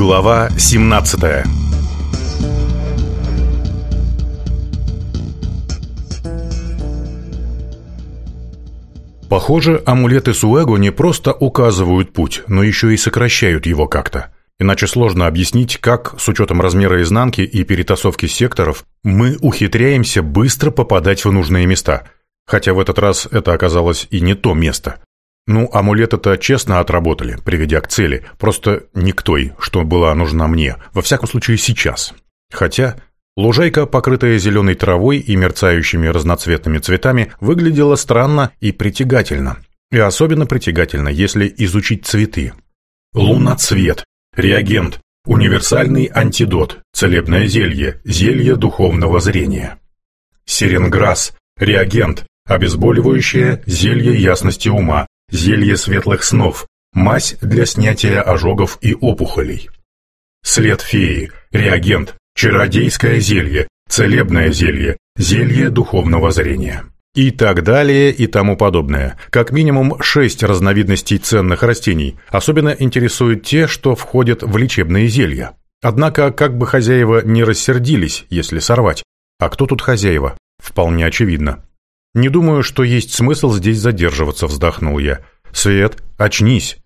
Глава 17 Похоже, амулеты Суэго не просто указывают путь, но еще и сокращают его как-то. Иначе сложно объяснить, как, с учетом размера изнанки и перетасовки секторов, мы ухитряемся быстро попадать в нужные места. Хотя в этот раз это оказалось и не то место. Ну, амулет это честно отработали, приведя к цели. Просто не к той, что была нужна мне. Во всяком случае, сейчас. Хотя... Лужайка, покрытая зеленой травой и мерцающими разноцветными цветами, выглядела странно и притягательно. И особенно притягательно, если изучить цветы. Луноцвет. Реагент. Универсальный антидот. Целебное зелье. Зелье духовного зрения. Сиренграсс. Реагент. Обезболивающее зелье ясности ума зелье светлых снов, мазь для снятия ожогов и опухолей. След феи, реагент, чародейское зелье, целебное зелье, зелье духовного зрения. И так далее и тому подобное. Как минимум шесть разновидностей ценных растений. Особенно интересуют те, что входят в лечебные зелья. Однако, как бы хозяева не рассердились, если сорвать. А кто тут хозяева? Вполне очевидно. «Не думаю, что есть смысл здесь задерживаться», — вздохнул я. «Свет, очнись!»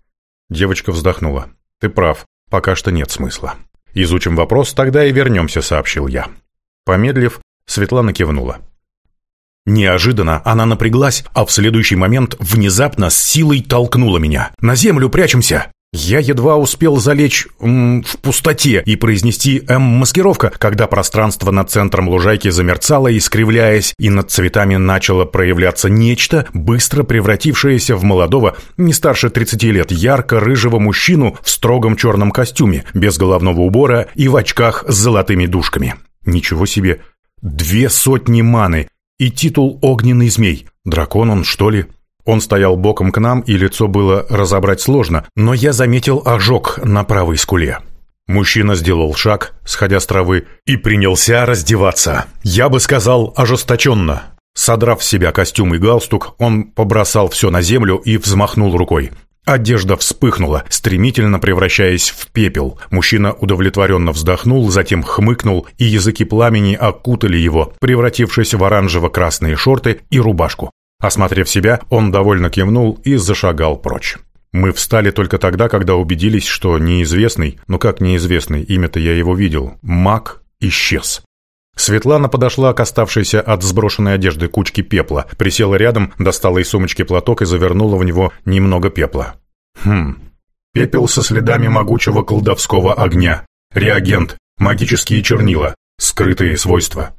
Девочка вздохнула. «Ты прав, пока что нет смысла». «Изучим вопрос, тогда и вернемся», — сообщил я. Помедлив, Светлана кивнула. Неожиданно она напряглась, а в следующий момент внезапно с силой толкнула меня. «На землю прячемся!» Я едва успел залечь м, в пустоте и произнести «М-маскировка», когда пространство над центром лужайки замерцало, искривляясь, и над цветами начало проявляться нечто, быстро превратившееся в молодого, не старше 30 лет, ярко-рыжего мужчину в строгом черном костюме, без головного убора и в очках с золотыми дужками. Ничего себе! Две сотни маны и титул «Огненный змей». Дракон он, что ли? Он стоял боком к нам, и лицо было разобрать сложно, но я заметил ожог на правой скуле. Мужчина сделал шаг, сходя с травы, и принялся раздеваться. Я бы сказал, ожесточенно. Содрав с себя костюм и галстук, он побросал все на землю и взмахнул рукой. Одежда вспыхнула, стремительно превращаясь в пепел. Мужчина удовлетворенно вздохнул, затем хмыкнул, и языки пламени окутали его, превратившись в оранжево-красные шорты и рубашку. Осмотрев себя, он довольно кивнул и зашагал прочь. Мы встали только тогда, когда убедились, что неизвестный, ну как неизвестный, имя-то я его видел, маг исчез. Светлана подошла к оставшейся от сброшенной одежды кучке пепла, присела рядом, достала из сумочки платок и завернула в него немного пепла. Хм. Пепел со следами могучего колдовского огня. Реагент. Магические чернила. Скрытые свойства.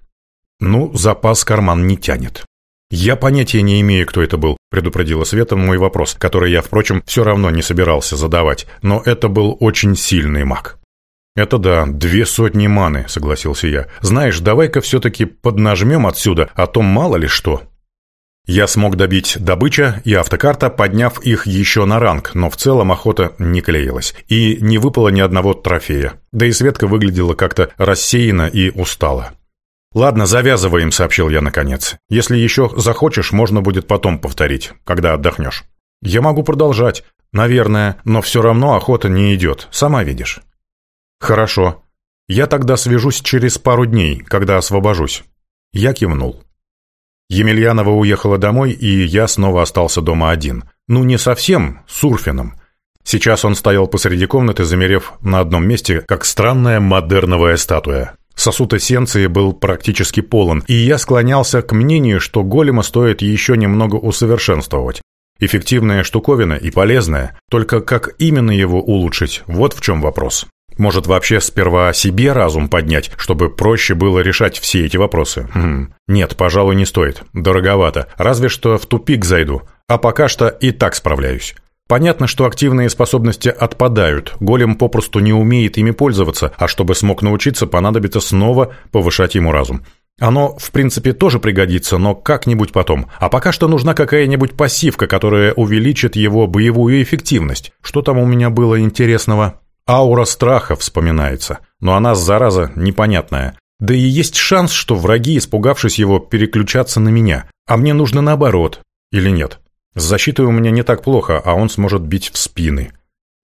Ну, запас карман не тянет. «Я понятия не имею, кто это был», — предупредила Света мой вопрос, который я, впрочем, все равно не собирался задавать, но это был очень сильный маг. «Это да, две сотни маны», — согласился я. «Знаешь, давай-ка все-таки поднажмем отсюда, а то мало ли что». Я смог добить добыча и автокарта, подняв их еще на ранг, но в целом охота не клеилась. И не выпало ни одного трофея. Да и Светка выглядела как-то рассеянно и устала. «Ладно, завязываем», — сообщил я наконец. «Если еще захочешь, можно будет потом повторить, когда отдохнешь». «Я могу продолжать, наверное, но все равно охота не идет, сама видишь». «Хорошо. Я тогда свяжусь через пару дней, когда освобожусь». Я кивнул. Емельянова уехала домой, и я снова остался дома один. Ну, не совсем, с Урфином. Сейчас он стоял посреди комнаты, замерев на одном месте, как странная модерновая статуя. Сосуд эссенции был практически полон, и я склонялся к мнению, что голема стоит еще немного усовершенствовать. Эффективная штуковина и полезная, только как именно его улучшить, вот в чем вопрос. Может, вообще сперва себе разум поднять, чтобы проще было решать все эти вопросы? Хм. Нет, пожалуй, не стоит. Дороговато. Разве что в тупик зайду. А пока что и так справляюсь. Понятно, что активные способности отпадают, голем попросту не умеет ими пользоваться, а чтобы смог научиться, понадобится снова повышать ему разум. Оно, в принципе, тоже пригодится, но как-нибудь потом. А пока что нужна какая-нибудь пассивка, которая увеличит его боевую эффективность. Что там у меня было интересного? Аура страха вспоминается, но она, зараза, непонятная. Да и есть шанс, что враги, испугавшись его, переключатся на меня. А мне нужно наоборот. Или нет? С защитой у меня не так плохо, а он сможет бить в спины.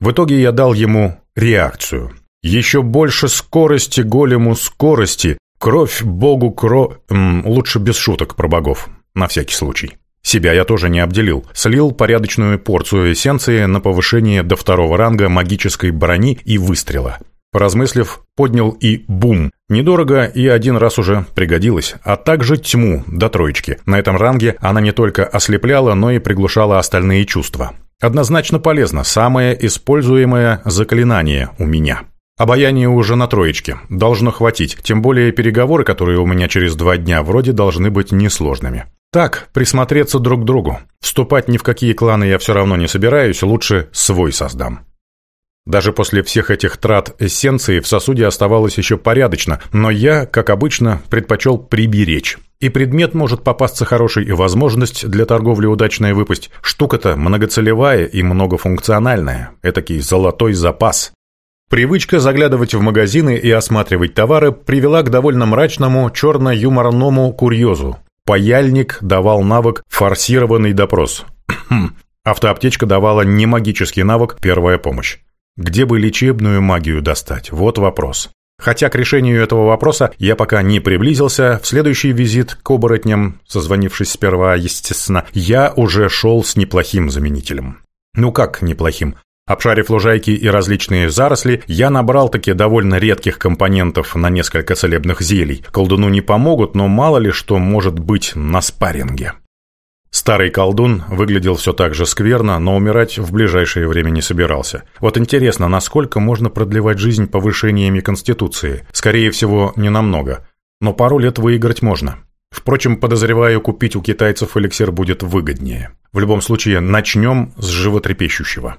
В итоге я дал ему реакцию. Еще больше скорости голему скорости. Кровь богу кро... М, лучше без шуток про богов. На всякий случай. Себя я тоже не обделил. Слил порядочную порцию эссенции на повышение до второго ранга магической брони и выстрела. Поразмыслив, поднял и бум. Недорого и один раз уже пригодилось, а также тьму до троечки. На этом ранге она не только ослепляла, но и приглушала остальные чувства. Однозначно полезно, самое используемое заклинание у меня. Обаяние уже на троечке. Должно хватить. Тем более переговоры, которые у меня через два дня, вроде должны быть несложными. Так, присмотреться друг к другу. Вступать ни в какие кланы я все равно не собираюсь, лучше свой создам. Даже после всех этих трат эссенции в сосуде оставалось еще порядочно, но я, как обычно, предпочел приберечь. И предмет может попасться хороший, и возможность для торговли удачная выпасть. Штука-то многоцелевая и многофункциональная. Этакий золотой запас. Привычка заглядывать в магазины и осматривать товары привела к довольно мрачному, черно-юморному курьезу. Паяльник давал навык «форсированный допрос». Автоаптечка давала не магический навык «Первая помощь». Где бы лечебную магию достать? Вот вопрос. Хотя к решению этого вопроса я пока не приблизился, в следующий визит к оборотням, созвонившись сперва, естественно, я уже шел с неплохим заменителем. Ну как неплохим? Обшарив лужайки и различные заросли, я набрал таки довольно редких компонентов на несколько целебных зелий. Колдуну не помогут, но мало ли что может быть на спарринге. Старый колдун выглядел все так же скверно, но умирать в ближайшее время не собирался. Вот интересно, насколько можно продлевать жизнь повышениями Конституции? Скорее всего, не намного. Но пару лет выиграть можно. Впрочем, подозреваю, купить у китайцев эликсир будет выгоднее. В любом случае, начнем с животрепещущего.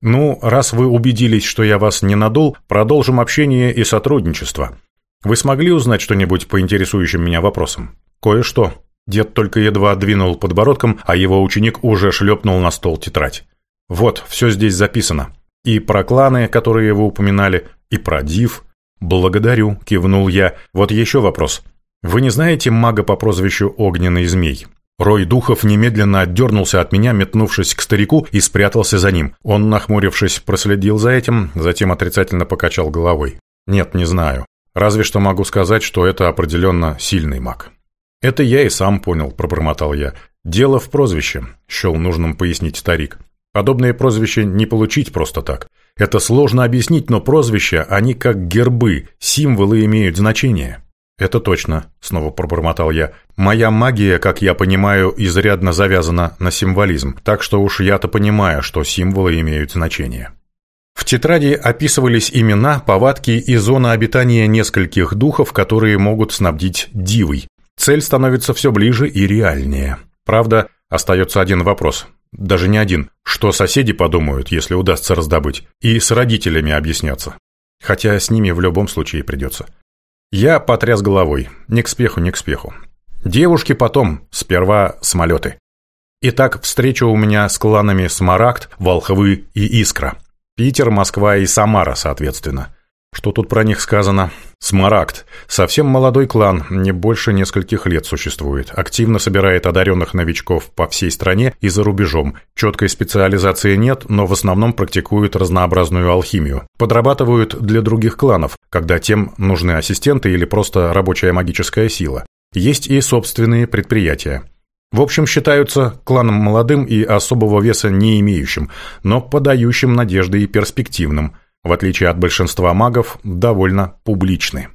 Ну, раз вы убедились, что я вас не надул, продолжим общение и сотрудничество. Вы смогли узнать что-нибудь по интересующим меня вопросам? Кое-что. Дед только едва двинул подбородком, а его ученик уже шлепнул на стол тетрадь. «Вот, все здесь записано. И про кланы, которые вы упоминали, и про див». «Благодарю», — кивнул я. «Вот еще вопрос. Вы не знаете мага по прозвищу Огненный Змей?» Рой Духов немедленно отдернулся от меня, метнувшись к старику и спрятался за ним. Он, нахмурившись, проследил за этим, затем отрицательно покачал головой. «Нет, не знаю. Разве что могу сказать, что это определенно сильный маг». «Это я и сам понял», – пробормотал я. «Дело в прозвище», – счел нужным пояснить старик. «Подобные прозвища не получить просто так. Это сложно объяснить, но прозвища, они как гербы, символы имеют значение». «Это точно», – снова пробормотал я. «Моя магия, как я понимаю, изрядно завязана на символизм, так что уж я-то понимаю, что символы имеют значение». В тетради описывались имена, повадки и зона обитания нескольких духов, которые могут снабдить дивой. Цель становится все ближе и реальнее. Правда, остается один вопрос. Даже не один. Что соседи подумают, если удастся раздобыть, и с родителями объясняться. Хотя с ними в любом случае придется. Я потряс головой. Не к спеху, не к спеху. Девушки потом, сперва самолеты. Итак, встреча у меня с кланами Смарагд, Волхвы и Искра. Питер, Москва и Самара, соответственно. Что тут про них сказано? Смарагд. Совсем молодой клан, не больше нескольких лет существует. Активно собирает одаренных новичков по всей стране и за рубежом. Четкой специализации нет, но в основном практикуют разнообразную алхимию. Подрабатывают для других кланов, когда тем нужны ассистенты или просто рабочая магическая сила. Есть и собственные предприятия. В общем, считаются кланом молодым и особого веса не имеющим, но подающим надежды и перспективным – в отличие от большинства магов, довольно публичны.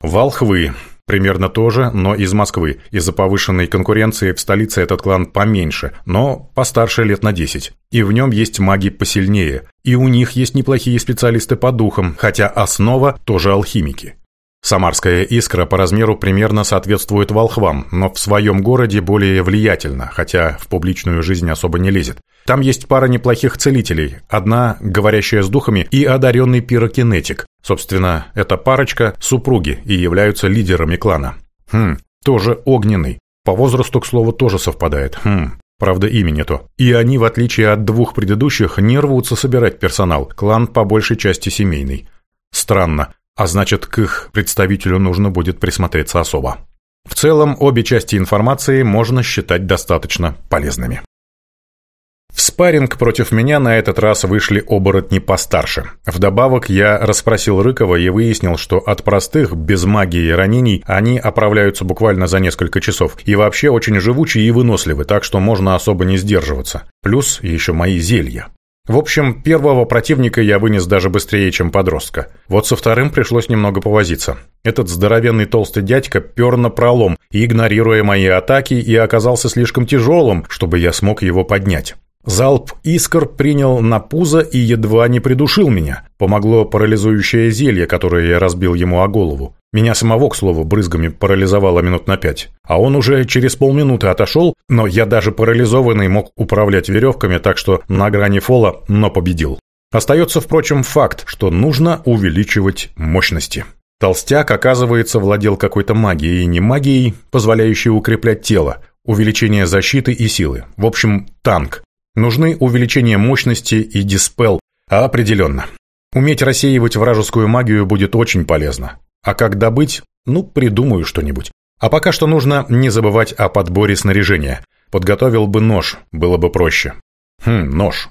Волхвы. Примерно тоже, но из Москвы. Из-за повышенной конкуренции в столице этот клан поменьше, но постарше лет на 10. И в нем есть маги посильнее. И у них есть неплохие специалисты по духам, хотя основа тоже алхимики. Самарская «Искра» по размеру примерно соответствует «Волхвам», но в своем городе более влиятельна, хотя в публичную жизнь особо не лезет. Там есть пара неплохих целителей, одна – говорящая с духами и одаренный пирокинетик. Собственно, эта парочка – супруги и являются лидерами клана. Хм, тоже огненный. По возрасту, к слову, тоже совпадает. Хм, Правда, имени то. И они, в отличие от двух предыдущих, не рвутся собирать персонал. Клан по большей части семейный. Странно а значит, к их представителю нужно будет присмотреться особо. В целом, обе части информации можно считать достаточно полезными. В спарринг против меня на этот раз вышли оборотни постарше. Вдобавок я расспросил Рыкова и выяснил, что от простых, без магии ранений, они оправляются буквально за несколько часов. И вообще очень живучие и выносливы, так что можно особо не сдерживаться. Плюс еще мои зелья. В общем, первого противника я вынес даже быстрее, чем подростка. Вот со вторым пришлось немного повозиться. Этот здоровенный толстый дядька пер на пролом, игнорируя мои атаки, и оказался слишком тяжелым, чтобы я смог его поднять. Залп искр принял на пузо и едва не придушил меня. Помогло парализующее зелье, которое я разбил ему о голову. Меня самого, к слову, брызгами парализовало минут на пять. А он уже через полминуты отошел, но я даже парализованный мог управлять веревками, так что на грани фола, но победил. Остается, впрочем, факт, что нужно увеличивать мощности. Толстяк, оказывается, владел какой-то магией и не магией, позволяющей укреплять тело, увеличение защиты и силы. В общем, танк. Нужны увеличение мощности и диспел, а определенно. Уметь рассеивать вражескую магию будет очень полезно. А как добыть? Ну, придумаю что-нибудь. А пока что нужно не забывать о подборе снаряжения. Подготовил бы нож, было бы проще. Хм, нож.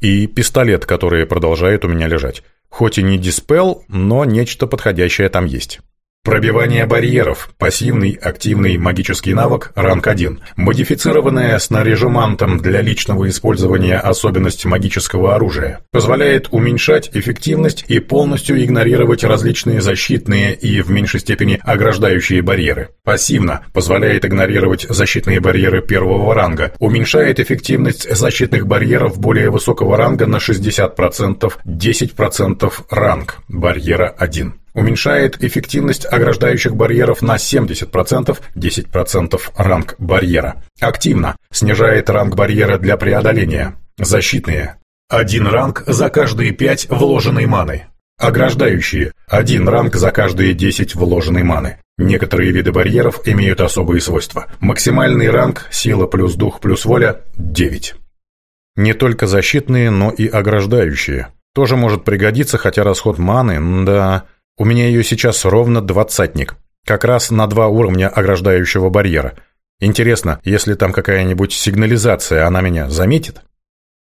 И пистолет, который продолжает у меня лежать. Хоть и не диспел, но нечто подходящее там есть. Пробивание барьеров. Пассивный, активный магический навык, ранг 1. Модифицированная снаряжемантом для личного использования особенность магического оружия. Позволяет уменьшать эффективность и полностью игнорировать различные защитные и в меньшей степени ограждающие барьеры. Пассивно. Позволяет игнорировать защитные барьеры первого ранга. Уменьшает эффективность защитных барьеров более высокого ранга на 60%, 10% ранг. Барьера 1 уменьшает эффективность ограждающих барьеров на 70%, 10% ранг барьера. Активно снижает ранг барьера для преодоления. Защитные. Один ранг за каждые 5 вложенной маны. Ограждающие. Один ранг за каждые 10 вложенной маны. Некоторые виды барьеров имеют особые свойства. Максимальный ранг сила плюс дух плюс воля 9. Не только защитные, но и ограждающие. Тоже может пригодиться, хотя расход маны, да, у меня ее сейчас ровно двадцатник, как раз на два уровня ограждающего барьера. Интересно, если там какая-нибудь сигнализация, она меня заметит?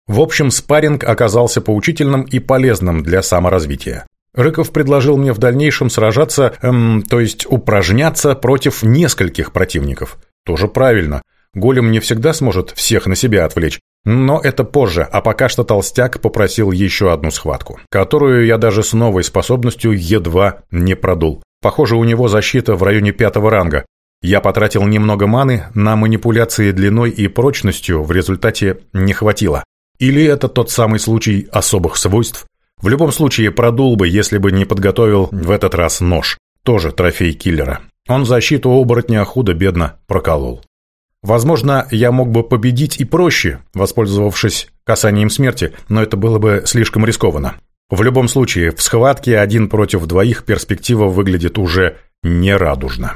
В общем, спарринг оказался поучительным и полезным для саморазвития. Рыков предложил мне в дальнейшем сражаться, эм, то есть упражняться против нескольких противников. Тоже правильно. Голем не всегда сможет всех на себя отвлечь, но это позже, а пока что толстяк попросил еще одну схватку, которую я даже с новой способностью едва не продул. Похоже, у него защита в районе пятого ранга. Я потратил немного маны, на манипуляции длиной и прочностью в результате не хватило. Или это тот самый случай особых свойств? В любом случае, продул бы, если бы не подготовил в этот раз нож. Тоже трофей киллера. Он защиту оборотня худо-бедно проколол. Возможно, я мог бы победить и проще, воспользовавшись касанием смерти, но это было бы слишком рискованно. В любом случае, в схватке один против двоих перспектива выглядит уже нерадужно.